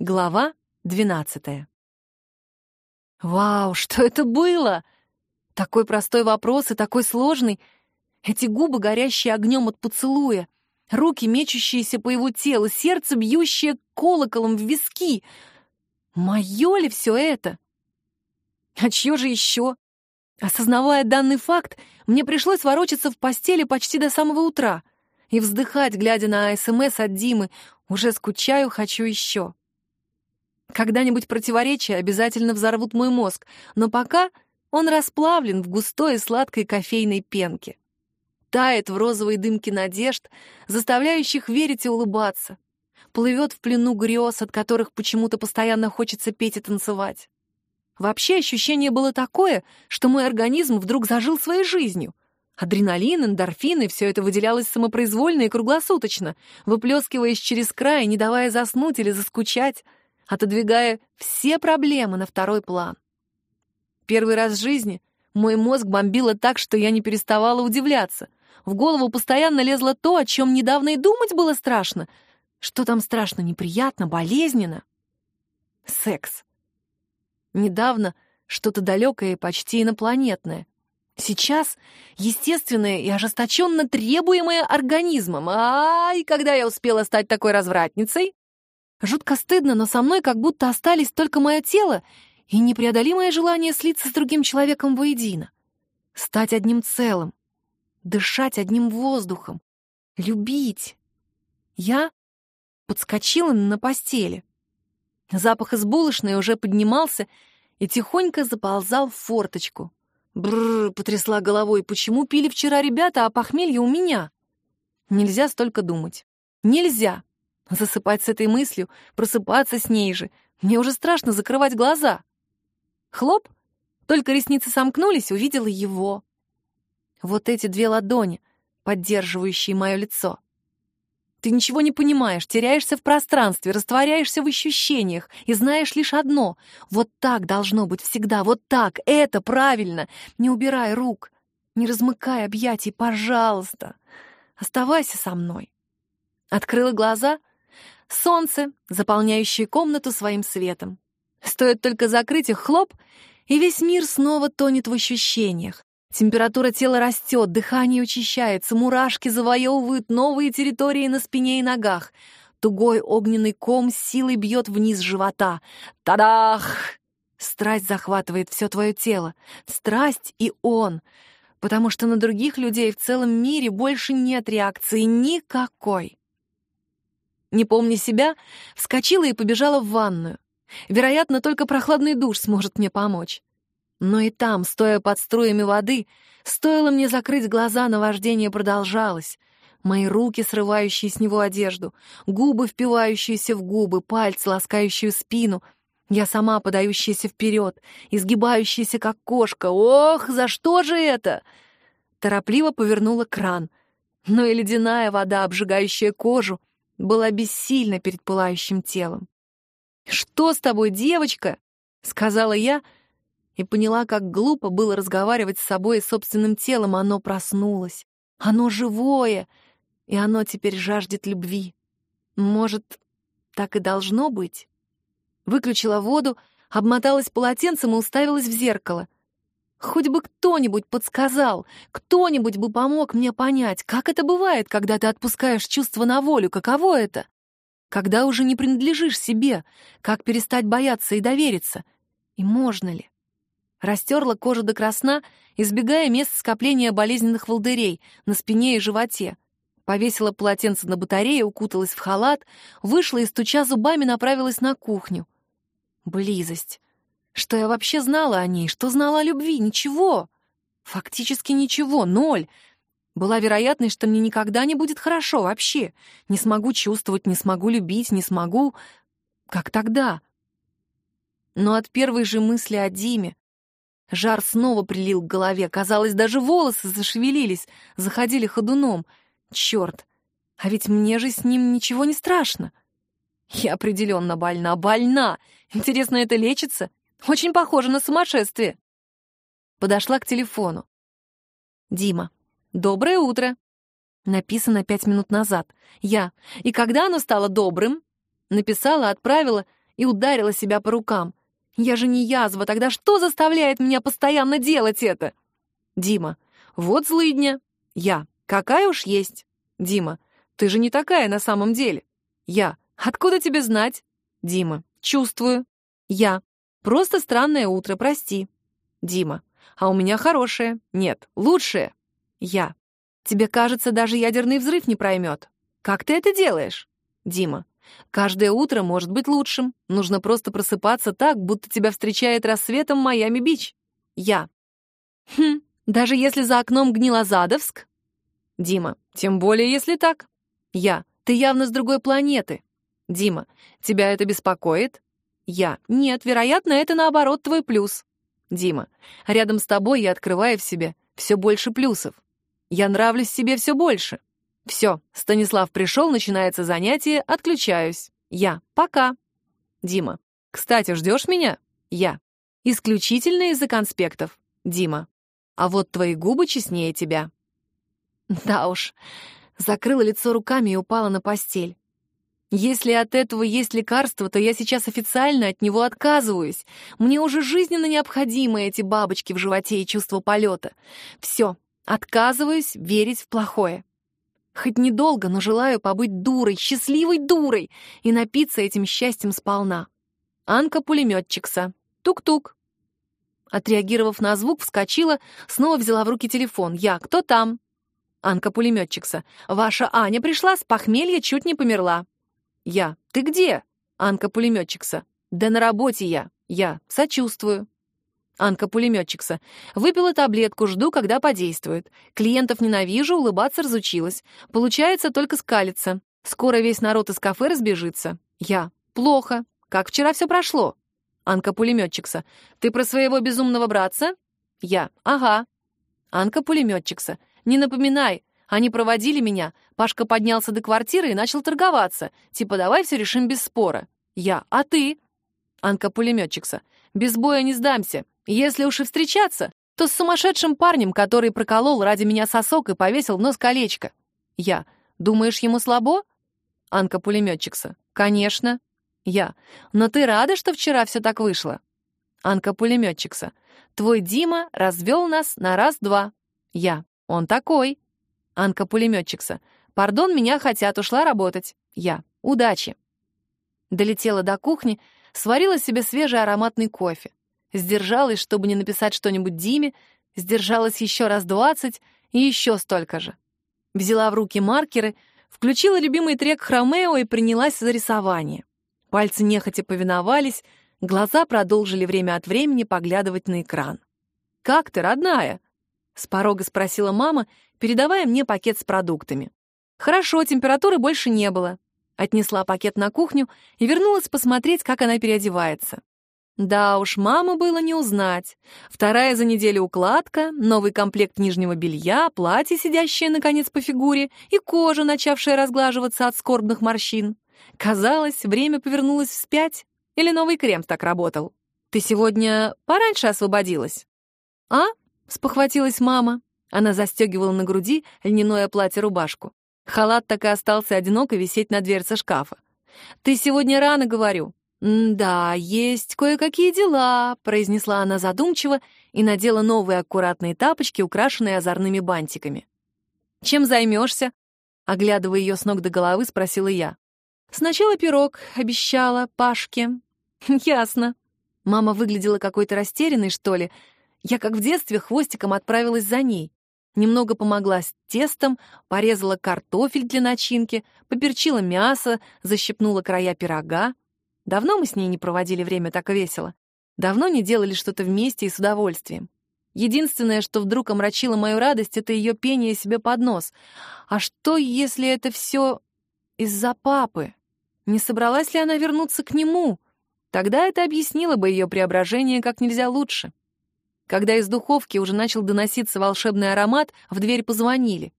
Глава двенадцатая. Вау, что это было? Такой простой вопрос и такой сложный. Эти губы, горящие огнем от поцелуя, руки, мечущиеся по его телу, сердце, бьющее колоколом в виски. Мое ли все это? А чье же еще? Осознавая данный факт, мне пришлось ворочаться в постели почти до самого утра и вздыхать, глядя на СМС от Димы. Уже скучаю, хочу еще. Когда-нибудь противоречия обязательно взорвут мой мозг, но пока он расплавлен в густой и сладкой кофейной пенке. Тает в розовой дымке надежд, заставляющих верить и улыбаться. Плывет в плену грез, от которых почему-то постоянно хочется петь и танцевать. Вообще ощущение было такое, что мой организм вдруг зажил своей жизнью. Адреналин, эндорфины — все это выделялось самопроизвольно и круглосуточно, выплескиваясь через край, не давая заснуть или заскучать — отодвигая все проблемы на второй план. Первый раз в жизни мой мозг бомбило так, что я не переставала удивляться. В голову постоянно лезло то, о чем недавно и думать было страшно. Что там страшно, неприятно, болезненно? Секс. Недавно что-то далекое и почти инопланетное. Сейчас естественное и ожесточенно требуемое организмом. Ай, когда я успела стать такой развратницей? Жутко стыдно, но со мной как будто остались только мое тело и непреодолимое желание слиться с другим человеком воедино. Стать одним целым, дышать одним воздухом, любить. Я подскочила на постели. Запах из булочной уже поднимался и тихонько заползал в форточку. Бррр, потрясла головой, почему пили вчера ребята, а похмелье у меня? Нельзя столько думать. Нельзя. Засыпать с этой мыслью, просыпаться с ней же. Мне уже страшно закрывать глаза. Хлоп, только ресницы сомкнулись, увидела его. Вот эти две ладони, поддерживающие мое лицо. Ты ничего не понимаешь, теряешься в пространстве, растворяешься в ощущениях и знаешь лишь одно — вот так должно быть всегда, вот так, это правильно. Не убирай рук, не размыкай объятий, пожалуйста. Оставайся со мной. Открыла глаза Солнце, заполняющее комнату своим светом. Стоит только закрыть их хлоп, и весь мир снова тонет в ощущениях. Температура тела растет, дыхание учащается, мурашки завоевывают новые территории на спине и ногах. Тугой огненный ком силой бьет вниз живота. Тадах! Страсть захватывает все твое тело. Страсть и он. Потому что на других людей в целом мире больше нет реакции никакой. Не помня себя, вскочила и побежала в ванную. Вероятно, только прохладный душ сможет мне помочь. Но и там, стоя под струями воды, стоило мне закрыть глаза, наваждение продолжалось. Мои руки, срывающие с него одежду, губы, впивающиеся в губы, пальцы, ласкающие спину, я сама подающаяся вперед, изгибающаяся, как кошка. Ох, за что же это? Торопливо повернула кран. Но и ледяная вода, обжигающая кожу, была бессильна перед пылающим телом. «Что с тобой, девочка?» — сказала я и поняла, как глупо было разговаривать с собой и собственным телом. Оно проснулось. Оно живое, и оно теперь жаждет любви. Может, так и должно быть? Выключила воду, обмоталась полотенцем и уставилась в зеркало — Хоть бы кто-нибудь подсказал, кто-нибудь бы помог мне понять, как это бывает, когда ты отпускаешь чувства на волю, каково это? Когда уже не принадлежишь себе, как перестать бояться и довериться? И можно ли? Растерла кожу до красна, избегая мест скопления болезненных волдырей на спине и животе. Повесила полотенце на батарее, укуталась в халат, вышла и, стуча зубами, направилась на кухню. Близость. Что я вообще знала о ней? Что знала о любви? Ничего. Фактически ничего. Ноль. Была вероятность, что мне никогда не будет хорошо вообще. Не смогу чувствовать, не смогу любить, не смогу... Как тогда? Но от первой же мысли о Диме жар снова прилил к голове. Казалось, даже волосы зашевелились, заходили ходуном. Черт, а ведь мне же с ним ничего не страшно. Я определенно больна, больна. Интересно, это лечится? Очень похоже на сумасшествие. Подошла к телефону. Дима. Доброе утро. Написано пять минут назад. Я. И когда оно стало добрым? Написала, отправила и ударила себя по рукам. Я же не язва, тогда что заставляет меня постоянно делать это? Дима. Вот злыдня. Я. Какая уж есть. Дима. Ты же не такая на самом деле. Я. Откуда тебе знать? Дима. Чувствую. Я. Просто странное утро, прости. Дима. А у меня хорошее. Нет, лучшее. Я. Тебе кажется, даже ядерный взрыв не проймет. Как ты это делаешь? Дима. Каждое утро может быть лучшим. Нужно просто просыпаться так, будто тебя встречает рассветом Майами-Бич. Я. Хм, даже если за окном Гнилозадовск? Дима. Тем более, если так. Я. Ты явно с другой планеты. Дима. Тебя это беспокоит? Я. Нет, вероятно, это наоборот твой плюс. Дима. Рядом с тобой я открываю в себе все больше плюсов. Я нравлюсь себе все больше. Все, Станислав пришел, начинается занятие, отключаюсь. Я. Пока. Дима. Кстати, ждешь меня? Я. Исключительно из-за конспектов. Дима. А вот твои губы честнее тебя. Да уж. Закрыла лицо руками и упала на постель. Если от этого есть лекарство, то я сейчас официально от него отказываюсь. Мне уже жизненно необходимы эти бабочки в животе и чувство полета. Все, отказываюсь верить в плохое. Хоть недолго, но желаю побыть дурой, счастливой дурой и напиться этим счастьем сполна. Анка-пулеметчикса. Тук-тук. Отреагировав на звук, вскочила, снова взяла в руки телефон. «Я, кто там?» Анка-пулеметчикса. «Ваша Аня пришла, с похмелья чуть не померла». «Я, ты где?» Анка-пулеметчикса. «Да на работе я». «Я, сочувствую». Анка-пулеметчикса. Выпила таблетку, жду, когда подействует. Клиентов ненавижу, улыбаться разучилась. Получается только скалиться. Скоро весь народ из кафе разбежится. Я. Плохо. Как вчера все прошло? Анка-пулеметчикса. Ты про своего безумного братца? Я. Ага. Анка-пулеметчикса. Не напоминай. Они проводили меня. Пашка поднялся до квартиры и начал торговаться. Типа, давай все решим без спора. Я. А ты? Анка-пулеметчикса. Без боя не сдамся. Если уж и встречаться, то с сумасшедшим парнем, который проколол ради меня сосок и повесил в нос колечко. Я. Думаешь, ему слабо? Анка пулеметчикса. Конечно. Я. Но ты рада, что вчера все так вышло? Анка пулеметчикса. Твой Дима развел нас на раз-два. Я. Он такой. Анка пулеметчикса. Пардон, меня хотят, ушла работать. Я. Удачи. Долетела до кухни, сварила себе свежий ароматный кофе. Сдержалась, чтобы не написать что-нибудь Диме, сдержалась еще раз двадцать и еще столько же. Взяла в руки маркеры, включила любимый трек Хромео и принялась за рисование. Пальцы нехотя повиновались, глаза продолжили время от времени поглядывать на экран. «Как ты, родная?» — с порога спросила мама, передавая мне пакет с продуктами. «Хорошо, температуры больше не было». Отнесла пакет на кухню и вернулась посмотреть, как она переодевается. Да уж, маму было не узнать. Вторая за неделю укладка, новый комплект нижнего белья, платье, сидящее, наконец, по фигуре, и кожа, начавшая разглаживаться от скорбных морщин. Казалось, время повернулось вспять. Или новый крем так работал. «Ты сегодня пораньше освободилась?» «А?» — спохватилась мама. Она застегивала на груди льняное платье-рубашку. Халат так и остался одиноко висеть на дверце шкафа. «Ты сегодня рано, говорю. «Да, есть кое-какие дела», — произнесла она задумчиво и надела новые аккуратные тапочки, украшенные озорными бантиками. «Чем займешься?» — оглядывая ее с ног до головы, спросила я. «Сначала пирог, обещала Пашке». «Ясно». Мама выглядела какой-то растерянной, что ли. Я, как в детстве, хвостиком отправилась за ней. Немного помогла с тестом, порезала картофель для начинки, поперчила мясо, защипнула края пирога. Давно мы с ней не проводили время так весело. Давно не делали что-то вместе и с удовольствием. Единственное, что вдруг омрачило мою радость, это ее пение себе под нос. А что, если это все из-за папы? Не собралась ли она вернуться к нему? Тогда это объяснило бы ее преображение как нельзя лучше. Когда из духовки уже начал доноситься волшебный аромат, в дверь позвонили.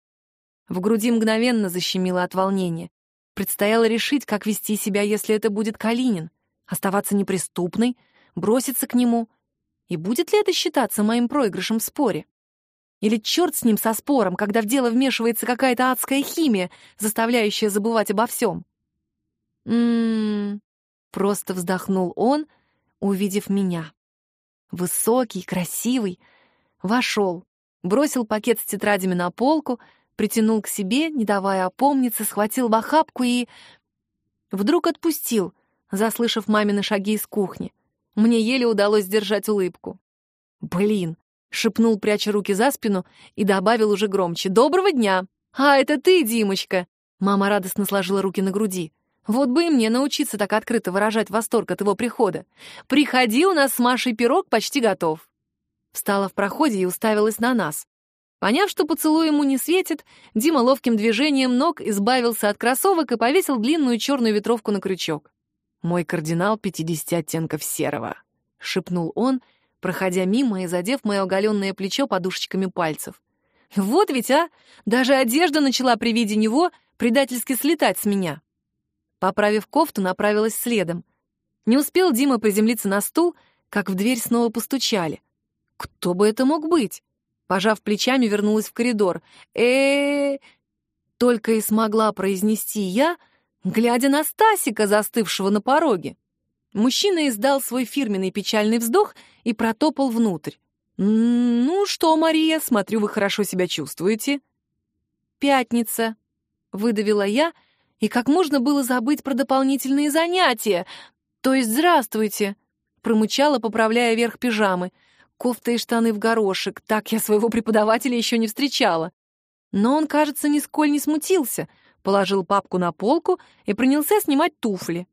В груди мгновенно защемило от волнения. Предстояло решить, как вести себя, если это будет Калинин. Оставаться неприступной, броситься к нему. И будет ли это считаться моим проигрышем в споре? Или черт с ним со спором, когда в дело вмешивается какая-то адская химия, заставляющая забывать обо всем? М-м-м. Просто вздохнул он, увидев меня. Высокий, красивый. Вошел, бросил пакет с тетрадями на полку, притянул к себе, не давая опомниться, схватил в охапку и... Вдруг отпустил, заслышав мамины шаги из кухни. Мне еле удалось сдержать улыбку. «Блин!» — шепнул, пряча руки за спину, и добавил уже громче. «Доброго дня!» «А, это ты, Димочка!» Мама радостно сложила руки на груди. «Вот бы и мне научиться так открыто выражать восторг от его прихода. Приходи, у нас с Машей пирог почти готов!» Встала в проходе и уставилась на нас. Поняв, что поцелуй ему не светит, Дима ловким движением ног избавился от кроссовок и повесил длинную черную ветровку на крючок. «Мой кардинал 50 оттенков серого», — шепнул он, проходя мимо и задев мое оголенное плечо подушечками пальцев. «Вот ведь, а! Даже одежда начала при виде него предательски слетать с меня». Поправив кофту, направилась следом. Не успел Дима приземлиться на стул, как в дверь снова постучали. Кто бы это мог быть? Пожав плечами, вернулась в коридор. э Только и смогла произнести я, глядя на Стасика, застывшего на пороге. Мужчина издал свой фирменный печальный вздох и протопал внутрь. «Ну что, Мария, смотрю, вы хорошо себя чувствуете». «Пятница», — выдавила я, и как можно было забыть про дополнительные занятия? То есть «здравствуйте», — промычала, поправляя верх пижамы. Кофта и штаны в горошек, так я своего преподавателя еще не встречала. Но он, кажется, нисколь не смутился, положил папку на полку и принялся снимать туфли.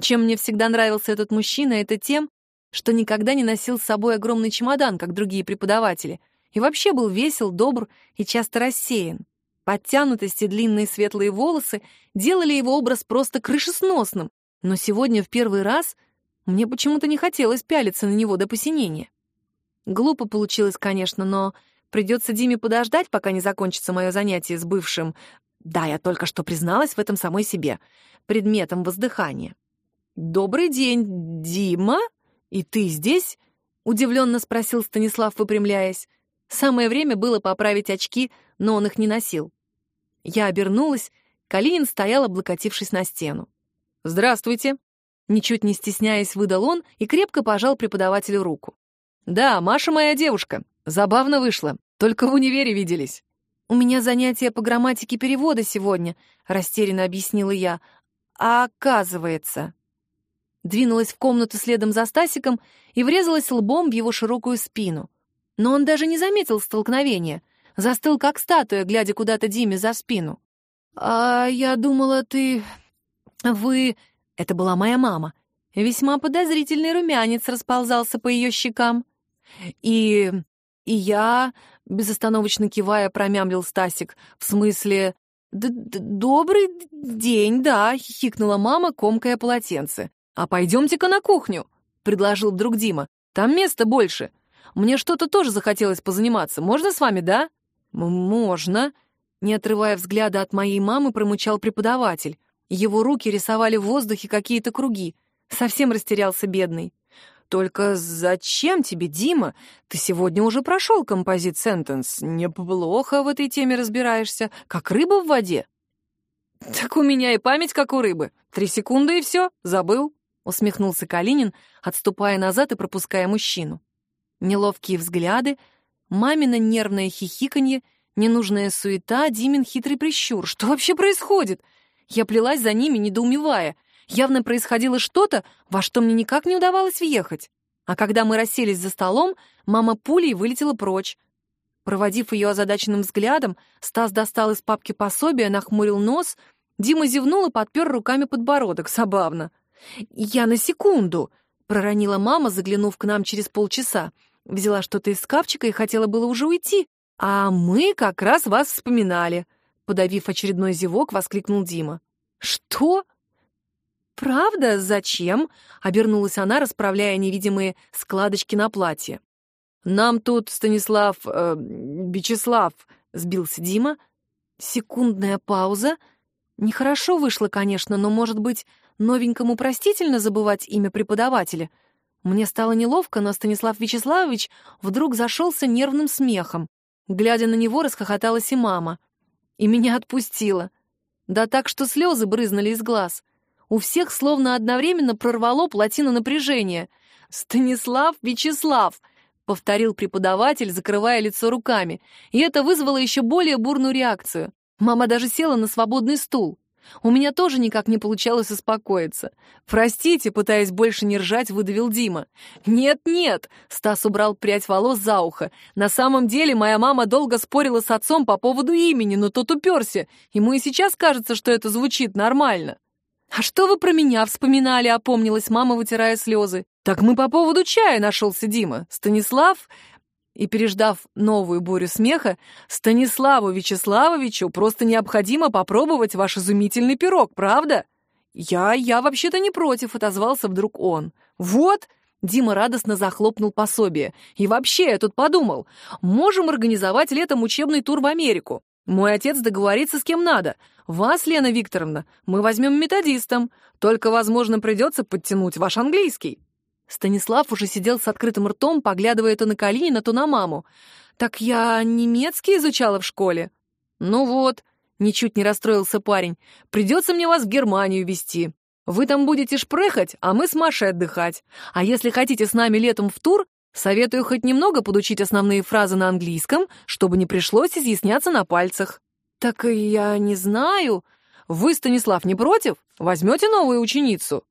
Чем мне всегда нравился этот мужчина, это тем, что никогда не носил с собой огромный чемодан, как другие преподаватели, и вообще был весел, добр и часто рассеян. Подтянутость и длинные светлые волосы делали его образ просто крышесносным, но сегодня в первый раз мне почему-то не хотелось пялиться на него до посинения. Глупо получилось, конечно, но придется Диме подождать, пока не закончится мое занятие с бывшим, да, я только что призналась в этом самой себе, предметом воздыхания. «Добрый день, Дима? И ты здесь?» — удивленно спросил Станислав, выпрямляясь. Самое время было поправить очки, но он их не носил. Я обернулась, Калинин стоял, облокотившись на стену. «Здравствуйте!» Ничуть не стесняясь, выдал он и крепко пожал преподавателю руку. «Да, Маша моя девушка. Забавно вышло. Только в универе виделись». «У меня занятие по грамматике перевода сегодня», — растерянно объяснила я. «А оказывается...» Двинулась в комнату следом за Стасиком и врезалась лбом в его широкую спину. Но он даже не заметил столкновения. Застыл, как статуя, глядя куда-то Диме за спину. «А я думала, ты... вы...» Это была моя мама. Весьма подозрительный румянец расползался по ее щекам. И... и я, безостановочно кивая, промямлил Стасик, в смысле... Д -д «Добрый день, да», — хихикнула мама, комкая полотенце. «А пойдемте-ка на кухню», — предложил вдруг Дима. «Там места больше. Мне что-то тоже захотелось позаниматься. Можно с вами, да?» «Можно», — не отрывая взгляда от моей мамы, промычал преподаватель. Его руки рисовали в воздухе какие-то круги. Совсем растерялся бедный. Только зачем тебе, Дима? Ты сегодня уже прошел композит сентенс. Неплохо в этой теме разбираешься, как рыба в воде. Так у меня и память, как у рыбы. Три секунды и все, забыл. Усмехнулся Калинин, отступая назад и пропуская мужчину. Неловкие взгляды, мамино нервное хихиканье, ненужная суета, Димин хитрый прищур. Что вообще происходит? Я плелась за ними, недоумевая — Явно происходило что-то, во что мне никак не удавалось въехать. А когда мы расселись за столом, мама пулей вылетела прочь. Проводив ее озадаченным взглядом, Стас достал из папки пособие, нахмурил нос, Дима зевнул и подпер руками подбородок. Забавно. «Я на секунду», — проронила мама, заглянув к нам через полчаса. Взяла что-то из шкафчика и хотела было уже уйти. «А мы как раз вас вспоминали», — подавив очередной зевок, воскликнул Дима. «Что?» «Правда? Зачем?» — обернулась она, расправляя невидимые складочки на платье. «Нам тут Станислав... Э, Бечеслав...» — сбился Дима. Секундная пауза. Нехорошо вышло, конечно, но, может быть, новенькому простительно забывать имя преподавателя? Мне стало неловко, но Станислав Вячеславович вдруг зашелся нервным смехом. Глядя на него, расхохоталась и мама. И меня отпустила. Да так, что слезы брызнули из глаз. у всех словно одновременно прорвало плотину напряжения. «Станислав Вячеслав!» — повторил преподаватель, закрывая лицо руками, и это вызвало еще более бурную реакцию. Мама даже села на свободный стул. У меня тоже никак не получалось успокоиться. «Простите», пытаясь больше не ржать, выдавил Дима. «Нет-нет», — Стас убрал прядь волос за ухо. «На самом деле моя мама долго спорила с отцом по поводу имени, но тот уперся. Ему и сейчас кажется, что это звучит нормально». «А что вы про меня вспоминали?» — опомнилась мама, вытирая слезы. «Так мы по поводу чая нашелся Дима. Станислав и, переждав новую бурю смеха, Станиславу Вячеславовичу просто необходимо попробовать ваш изумительный пирог, правда? Я, я вообще-то не против, отозвался вдруг он. Вот, Дима радостно захлопнул пособие. И вообще, я тут подумал, можем организовать летом учебный тур в Америку. Мой отец договорится с кем надо. Вас, Лена Викторовна, мы возьмем методистом. Только, возможно, придется подтянуть ваш английский. Станислав уже сидел с открытым ртом, поглядывая то на Калинина, то на маму. «Так я немецкий изучала в школе». «Ну вот», — ничуть не расстроился парень, — «придется мне вас в Германию везти. Вы там будете шпрехать, а мы с Машей отдыхать. А если хотите с нами летом в тур, советую хоть немного подучить основные фразы на английском, чтобы не пришлось изъясняться на пальцах». «Так я не знаю. Вы, Станислав, не против? Возьмете новую ученицу?»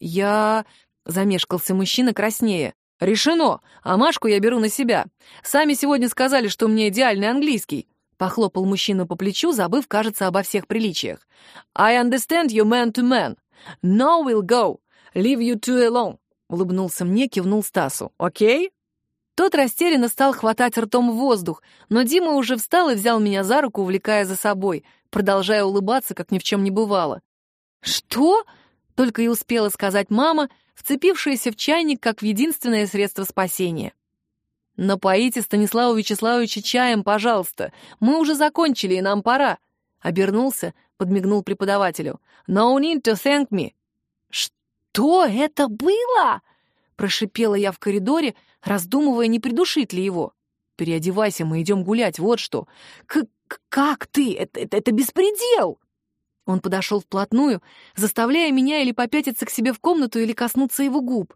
«Я... Замешкался мужчина краснее. «Решено! А Машку я беру на себя. Сами сегодня сказали, что меня идеальный английский». Похлопал мужчину по плечу, забыв, кажется, обо всех приличиях. «I understand you man to man. No we'll go. Leave you two alone». Улыбнулся мне, кивнул Стасу. «Окей?» Тот растерянно стал хватать ртом воздух, но Дима уже встал и взял меня за руку, увлекая за собой, продолжая улыбаться, как ни в чем не бывало. «Что?» — только и успела сказать мама — вцепившаяся в чайник как в единственное средство спасения. «Напоите Станислава Вячеславовича чаем, пожалуйста. Мы уже закончили, и нам пора». Обернулся, подмигнул преподавателю. «No need to thank me». «Что это было?» Прошипела я в коридоре, раздумывая, не придушить ли его. «Переодевайся, мы идем гулять, вот что». К «Как ты? Это, это, это беспредел!» Он подошел вплотную, заставляя меня или попятиться к себе в комнату, или коснуться его губ.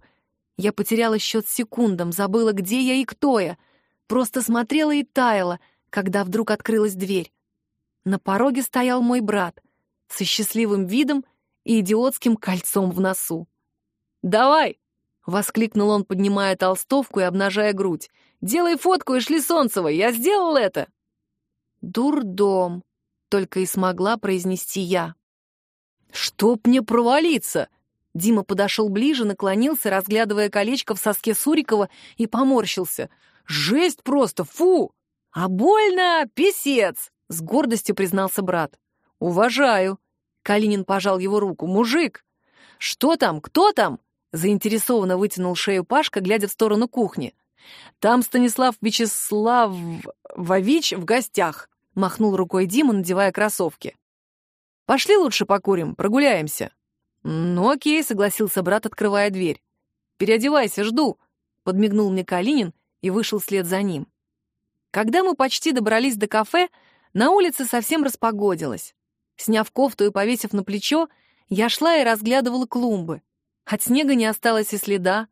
Я потеряла счет секундам, забыла, где я и кто я. Просто смотрела и таяла, когда вдруг открылась дверь. На пороге стоял мой брат со счастливым видом и идиотским кольцом в носу. «Давай!» — воскликнул он, поднимая толстовку и обнажая грудь. «Делай фотку, Эшли Солнцева! Я сделал это!» «Дурдом!» Только и смогла произнести я. «Чтоб мне провалиться!» Дима подошел ближе, наклонился, разглядывая колечко в соске Сурикова, и поморщился. «Жесть просто! Фу! А больно! Писец!» — с гордостью признался брат. «Уважаю!» — Калинин пожал его руку. «Мужик!» «Что там? Кто там?» — заинтересованно вытянул шею Пашка, глядя в сторону кухни. «Там Станислав Вячеславович в гостях. — махнул рукой Дима, надевая кроссовки. «Пошли лучше покурим, прогуляемся». «Ну окей», — согласился брат, открывая дверь. «Переодевайся, жду», — подмигнул мне Калинин и вышел вслед за ним. Когда мы почти добрались до кафе, на улице совсем распогодилось. Сняв кофту и повесив на плечо, я шла и разглядывала клумбы. От снега не осталось и следа.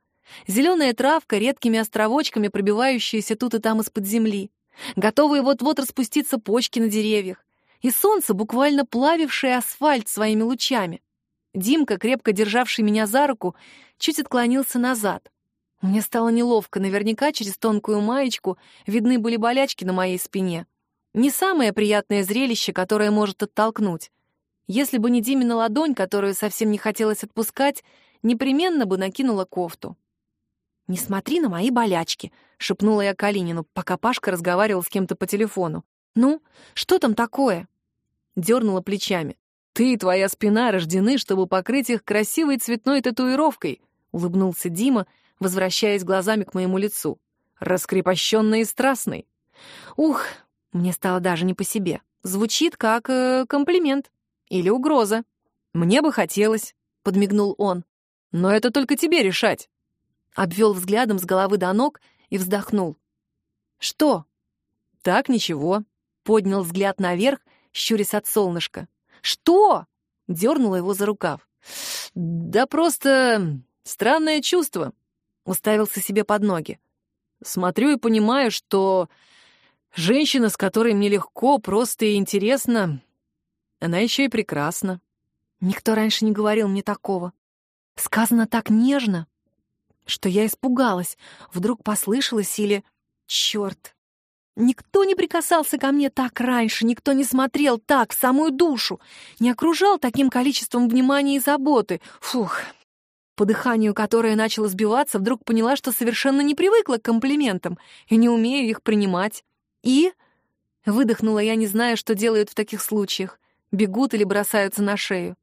Зеленая травка, редкими островочками, пробивающаяся тут и там из-под земли готовые вот-вот распуститься почки на деревьях, и солнце, буквально плавившее асфальт своими лучами. Димка, крепко державший меня за руку, чуть отклонился назад. Мне стало неловко, наверняка через тонкую маечку видны были болячки на моей спине. Не самое приятное зрелище, которое может оттолкнуть. Если бы не Димина ладонь, которую совсем не хотелось отпускать, непременно бы накинула кофту. «Не смотри на мои болячки», — шепнула я Калинину, пока Пашка разговаривал с кем-то по телефону. «Ну, что там такое?» Дернула плечами. «Ты и твоя спина рождены, чтобы покрыть их красивой цветной татуировкой», — улыбнулся Дима, возвращаясь глазами к моему лицу. «Раскрепощенный и страстный». «Ух, мне стало даже не по себе. Звучит как э, комплимент. Или угроза. Мне бы хотелось», — подмигнул он. «Но это только тебе решать обвел взглядом с головы до ног и вздохнул. «Что?» «Так, ничего», — поднял взгляд наверх, щурясь от солнышка. «Что?» — дернула его за рукав. Да просто странное чувство. Уставился себе под ноги. Смотрю и понимаю, что женщина, с которой мне легко, просто и интересно, она еще и прекрасна. Никто раньше не говорил мне такого. Сказано так нежно, что я испугалась. Вдруг послышалось или... Черт! Никто не прикасался ко мне так раньше, никто не смотрел так, в самую душу, не окружал таким количеством внимания и заботы. Фух! По дыханию, которое начало сбиваться, вдруг поняла, что совершенно не привыкла к комплиментам и не умею их принимать. И... Выдохнула я, не зная, что делают в таких случаях. Бегут или бросаются на шею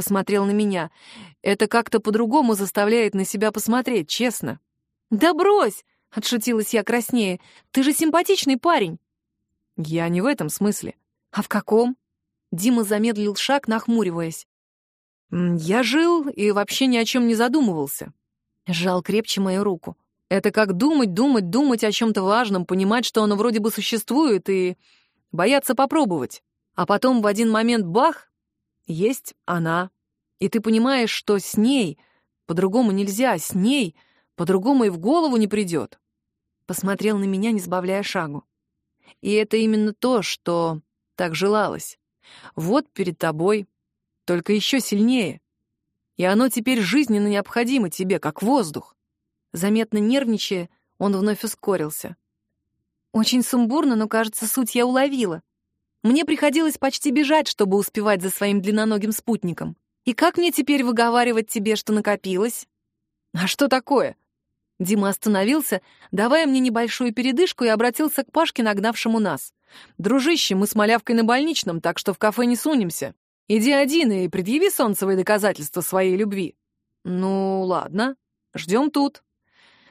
посмотрел на меня. Это как-то по-другому заставляет на себя посмотреть, честно. «Да брось!» — отшутилась я краснее. «Ты же симпатичный парень!» «Я не в этом смысле». «А в каком?» Дима замедлил шаг, нахмуриваясь. «Я жил и вообще ни о чем не задумывался». Сжал крепче мою руку. «Это как думать, думать, думать о чем-то важном, понимать, что оно вроде бы существует, и бояться попробовать. А потом в один момент бах, есть она. И ты понимаешь, что с ней по-другому нельзя, с ней по-другому и в голову не придет. Посмотрел на меня, не сбавляя шагу. И это именно то, что так желалось. Вот перед тобой, только еще сильнее. И оно теперь жизненно необходимо тебе, как воздух. Заметно нервничая, он вновь ускорился. Очень сумбурно, но, кажется, суть я уловила. Мне приходилось почти бежать, чтобы успевать за своим длинноногим спутником. И как мне теперь выговаривать тебе, что накопилось? А что такое? Дима остановился, давая мне небольшую передышку, и обратился к Пашке, нагнавшему нас. «Дружище, мы с малявкой на больничном, так что в кафе не сунемся. Иди один и предъяви солнцевые доказательства своей любви». «Ну, ладно, ждем тут».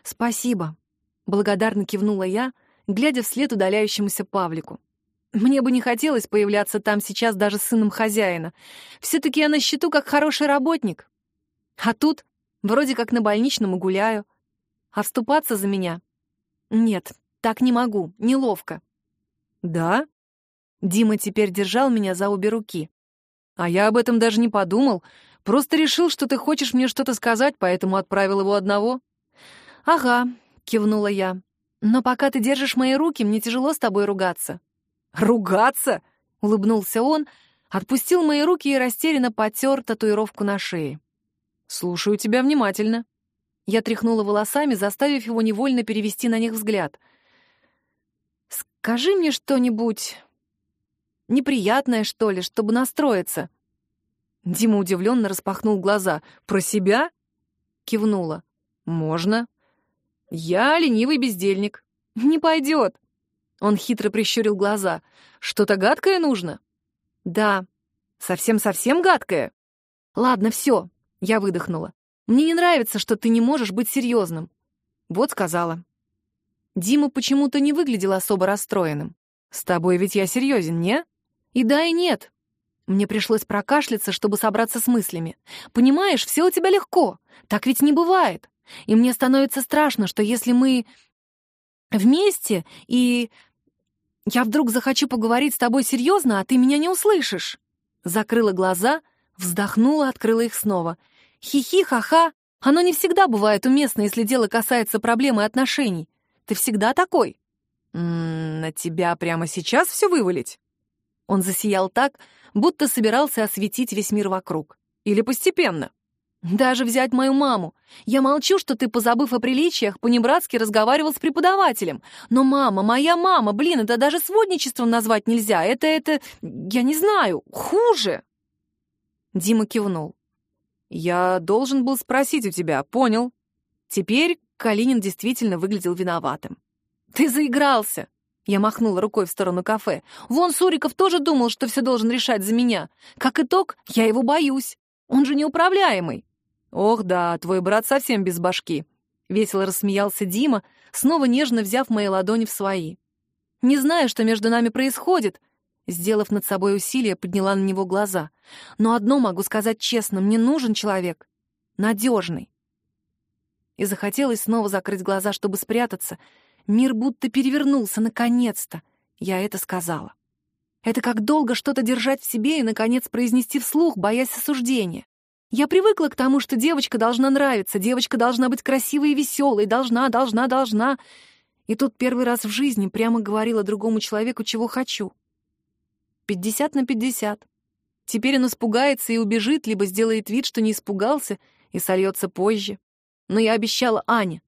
«Спасибо», — благодарно кивнула я, глядя вслед удаляющемуся Павлику. Мне бы не хотелось появляться там сейчас даже с сыном хозяина. Все-таки я на счету как хороший работник. А тут вроде как на больничном и гуляю. А вступаться за меня? Нет, так не могу, неловко. Да? Дима теперь держал меня за обе руки. А я об этом даже не подумал. Просто решил, что ты хочешь мне что-то сказать, поэтому отправил его одного. Ага, кивнула я. Но пока ты держишь мои руки, мне тяжело с тобой ругаться. «Ругаться?» — улыбнулся он, отпустил мои руки и растерянно потер татуировку на шее. «Слушаю тебя внимательно». Я тряхнула волосами, заставив его невольно перевести на них взгляд. «Скажи мне что-нибудь неприятное, что ли, чтобы настроиться». Дима удивленно распахнул глаза. «Про себя?» Кивнула. «Можно». «Я ленивый бездельник». «Не пойдет». Он хитро прищурил глаза. «Что-то гадкое нужно?» «Да. Совсем-совсем гадкое?» «Ладно, все», — я выдохнула. «Мне не нравится, что ты не можешь быть серьезным». Вот сказала. Дима почему-то не выглядел особо расстроенным. «С тобой ведь я серьезен, не?» «И да, и нет». Мне пришлось прокашляться, чтобы собраться с мыслями. «Понимаешь, все у тебя легко. Так ведь не бывает. И мне становится страшно, что если мы вместе и я вдруг захочу поговорить с тобой серьезно, а ты меня не услышишь. Закрыла глаза, вздохнула, открыла их снова. Хи-хи, ха-ха. Оно не всегда бывает уместно, если дело касается проблемы отношений. Ты всегда такой. М -м, на тебя прямо сейчас все вывалить? Он засиял так, будто собирался осветить весь мир вокруг. Или постепенно. Даже взять мою маму. Я молчу, что ты, позабыв о приличиях, понебратски разговаривал с преподавателем. Но мама, моя мама, блин, это даже сводничеством назвать нельзя. Это, это, я не знаю, хуже. Дима кивнул. Я должен был спросить у тебя, понял? Теперь Калинин действительно выглядел виноватым. Ты заигрался. Я махнула рукой в сторону кафе. Вон Суриков тоже думал, что все должен решать за меня. Как итог, я его боюсь. Он же неуправляемый. «Ох да, твой брат совсем без башки», — весело рассмеялся Дима, снова нежно взяв мои ладони в свои. «Не знаю, что между нами происходит», — сделав над собой усилие, подняла на него глаза. «Но одно могу сказать честно, мне нужен человек. Надежный». И захотелось снова закрыть глаза, чтобы спрятаться. Мир будто перевернулся, наконец-то. Я это сказала. Это как долго что-то держать в себе и, наконец, произнести вслух, боясь осуждения. Я привыкла к тому, что девочка должна нравиться, девочка должна быть красивой и веселой, должна, должна, должна. И тут первый раз в жизни прямо говорила другому человеку, чего хочу. Пятьдесят на пятьдесят. Теперь он испугается и убежит, либо сделает вид, что не испугался, и сольется позже. Но я обещала Ане.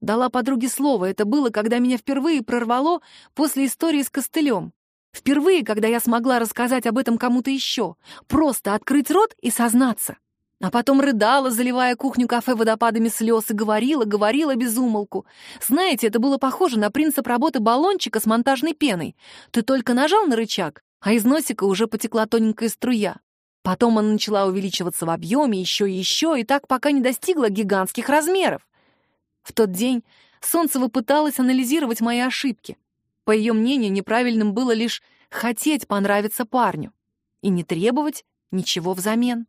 Дала подруге слово. Это было, когда меня впервые прорвало после истории с костылем. Впервые, когда я смогла рассказать об этом кому-то еще. Просто открыть рот и сознаться. А потом рыдала, заливая кухню-кафе водопадами слез, и говорила, говорила без умолку. Знаете, это было похоже на принцип работы баллончика с монтажной пеной. Ты только нажал на рычаг, а из носика уже потекла тоненькая струя. Потом она начала увеличиваться в объеме еще и еще, и так пока не достигла гигантских размеров. В тот день Солнцева пыталась анализировать мои ошибки. По ее мнению, неправильным было лишь хотеть понравиться парню и не требовать ничего взамен.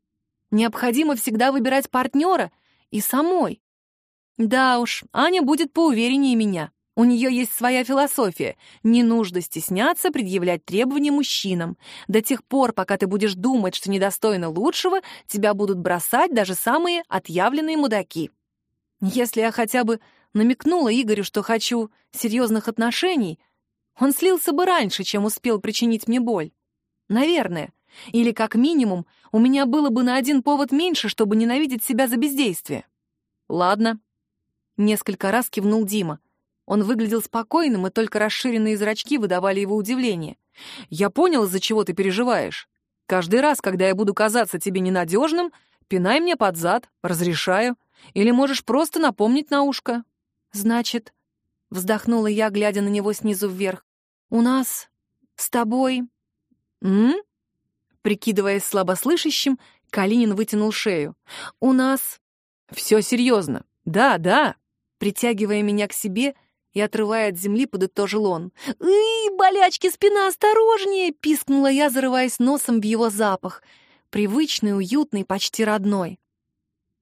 Необходимо всегда выбирать партнера и самой. Да уж, Аня будет поувереннее меня. У нее есть своя философия. Не нужно стесняться предъявлять требования мужчинам. До тех пор, пока ты будешь думать, что недостойно лучшего, тебя будут бросать даже самые отъявленные мудаки. Если я хотя бы намекнула Игорю, что хочу серьезных отношений, он слился бы раньше, чем успел причинить мне боль. Наверное. Или, как минимум, у меня было бы на один повод меньше, чтобы ненавидеть себя за бездействие. Ладно. Несколько раз кивнул Дима. Он выглядел спокойным, и только расширенные зрачки выдавали его удивление. «Я понял, из-за чего ты переживаешь. Каждый раз, когда я буду казаться тебе ненадежным, пинай мне под зад, разрешаю. Или можешь просто напомнить на ушко». «Значит...» — вздохнула я, глядя на него снизу вверх. «У нас с тобой...» «М?» Прикидываясь слабослышащим, Калинин вытянул шею. «У нас...» «Все серьезно. Да, да». Притягивая меня к себе и отрывая от земли, подытожил он. «Эй, болячки, спина, осторожнее!» — пискнула я, зарываясь носом в его запах. Привычный, уютный, почти родной.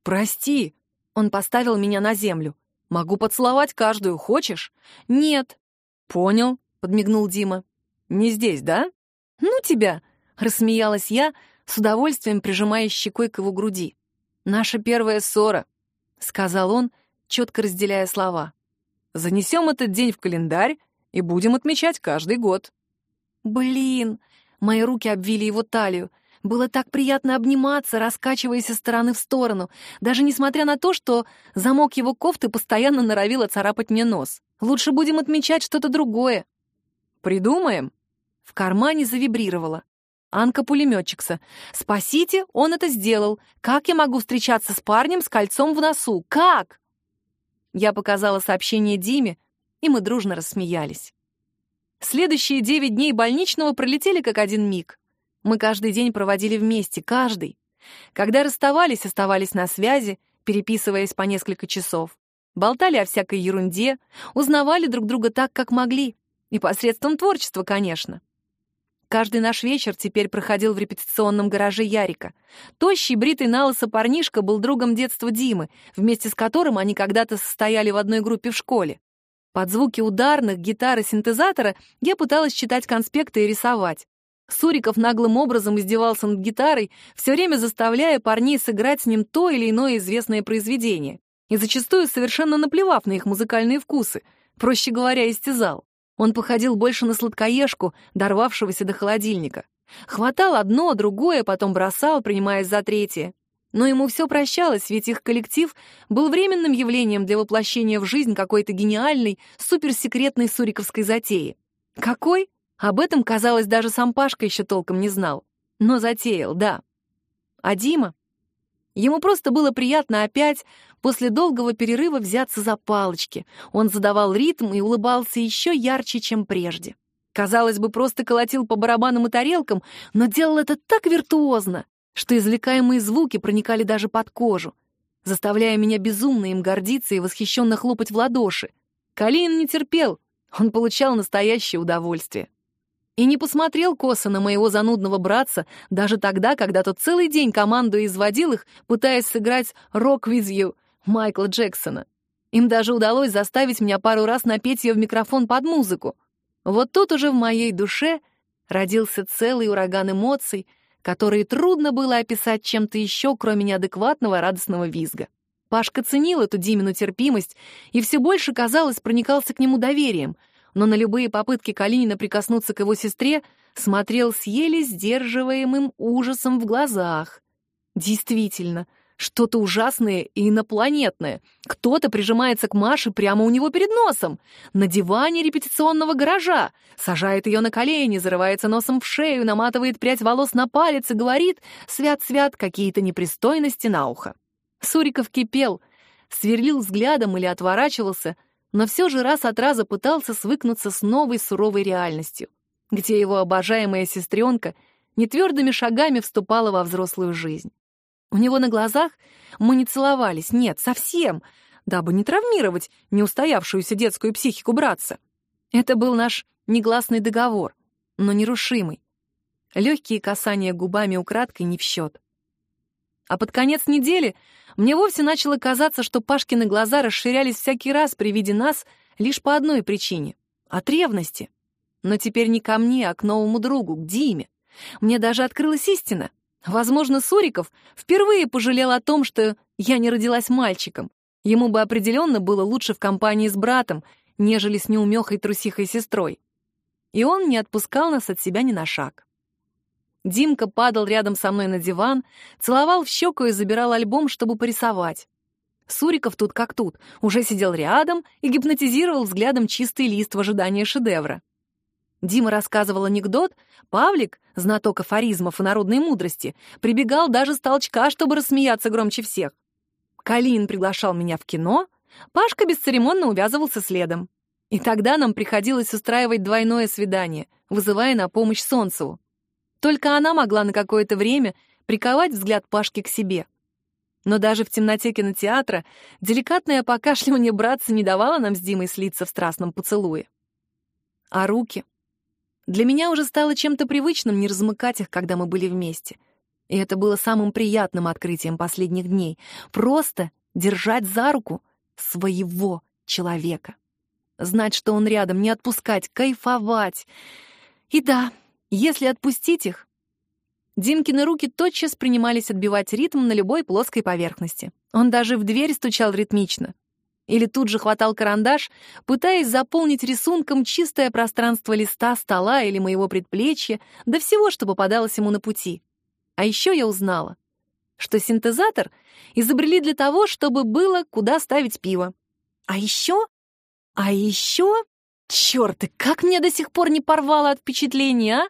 «Прости!» — он поставил меня на землю. «Могу поцеловать каждую, хочешь?» «Нет». «Понял», — подмигнул Дима. «Не здесь, да?» «Ну тебя!» Рассмеялась я, с удовольствием прижимая щекой к его груди. «Наша первая ссора», — сказал он, четко разделяя слова. «Занесем этот день в календарь и будем отмечать каждый год». «Блин!» — мои руки обвили его талию. Было так приятно обниматься, раскачиваясь из стороны в сторону, даже несмотря на то, что замок его кофты постоянно норовил царапать мне нос. Лучше будем отмечать что-то другое. «Придумаем?» В кармане завибрировало. Анка-пулеметчикса. «Спасите, он это сделал. Как я могу встречаться с парнем с кольцом в носу? Как?» Я показала сообщение Диме, и мы дружно рассмеялись. Следующие девять дней больничного пролетели как один миг. Мы каждый день проводили вместе, каждый. Когда расставались, оставались на связи, переписываясь по несколько часов. Болтали о всякой ерунде, узнавали друг друга так, как могли. И посредством творчества, конечно. Каждый наш вечер теперь проходил в репетиционном гараже Ярика. Тощий, бритый налысо парнишка был другом детства Димы, вместе с которым они когда-то состояли в одной группе в школе. Под звуки ударных, гитары, синтезатора я пыталась читать конспекты и рисовать. Суриков наглым образом издевался над гитарой, все время заставляя парней сыграть с ним то или иное известное произведение, и зачастую совершенно наплевав на их музыкальные вкусы, проще говоря, истязал. Он походил больше на сладкоежку, дорвавшегося до холодильника. Хватал одно, другое, потом бросал, принимаясь за третье. Но ему все прощалось, ведь их коллектив был временным явлением для воплощения в жизнь какой-то гениальной, суперсекретной суриковской затеи. Какой? Об этом, казалось, даже сам Пашка еще толком не знал. Но затеял, да. А Дима? Ему просто было приятно опять после долгого перерыва взяться за палочки. Он задавал ритм и улыбался еще ярче, чем прежде. Казалось бы, просто колотил по барабанам и тарелкам, но делал это так виртуозно, что извлекаемые звуки проникали даже под кожу, заставляя меня безумно им гордиться и восхищенно хлопать в ладоши. Калинин не терпел, он получал настоящее удовольствие и не посмотрел косо на моего занудного братца даже тогда, когда тот целый день команду изводил их, пытаясь сыграть «Rock with you» Майкла Джексона. Им даже удалось заставить меня пару раз напеть ее в микрофон под музыку. Вот тут уже в моей душе родился целый ураган эмоций, которые трудно было описать чем-то еще, кроме неадекватного радостного визга. Пашка ценил эту Димину терпимость и все больше, казалось, проникался к нему доверием, но на любые попытки Калинина прикоснуться к его сестре смотрел с еле сдерживаемым ужасом в глазах. Действительно, что-то ужасное и инопланетное. Кто-то прижимается к Маше прямо у него перед носом, на диване репетиционного гаража, сажает ее на колени, зарывается носом в шею, наматывает прядь волос на палец и говорит «свят-свят» какие-то непристойности на ухо. Суриков кипел, сверлил взглядом или отворачивался, но все же раз от раза пытался свыкнуться с новой суровой реальностью, где его обожаемая сестренка нетвердыми шагами вступала во взрослую жизнь. У него на глазах мы не целовались, нет, совсем, дабы не травмировать неустоявшуюся детскую психику братца. Это был наш негласный договор, но нерушимый. Легкие касания губами украдкой не в счет. А под конец недели мне вовсе начало казаться, что Пашкины глаза расширялись всякий раз при виде нас лишь по одной причине — от ревности. Но теперь не ко мне, а к новому другу, к Диме. Мне даже открылась истина. Возможно, Суриков впервые пожалел о том, что я не родилась мальчиком. Ему бы определенно было лучше в компании с братом, нежели с неумехой трусихой сестрой. И он не отпускал нас от себя ни на шаг. Димка падал рядом со мной на диван, целовал в щеку и забирал альбом, чтобы порисовать. Суриков тут как тут, уже сидел рядом и гипнотизировал взглядом чистый лист в ожидании шедевра. Дима рассказывал анекдот, Павлик, знаток афоризмов и народной мудрости, прибегал даже с толчка, чтобы рассмеяться громче всех. Калин приглашал меня в кино, Пашка бесцеремонно увязывался следом. И тогда нам приходилось устраивать двойное свидание, вызывая на помощь Солнцеву. Только она могла на какое-то время приковать взгляд Пашки к себе. Но даже в темноте кинотеатра деликатное покашливание братца не давало нам с Димой слиться в страстном поцелуе. А руки? Для меня уже стало чем-то привычным не размыкать их, когда мы были вместе. И это было самым приятным открытием последних дней. Просто держать за руку своего человека. Знать, что он рядом, не отпускать, кайфовать. И да, если отпустить их, Димкины руки тотчас принимались отбивать ритм на любой плоской поверхности. Он даже в дверь стучал ритмично. Или тут же хватал карандаш, пытаясь заполнить рисунком чистое пространство листа, стола или моего предплечья, да всего, что попадалось ему на пути. А еще я узнала, что синтезатор изобрели для того, чтобы было куда ставить пиво. А еще... А еще... Черт, как мне до сих пор не порвало от впечатления, а?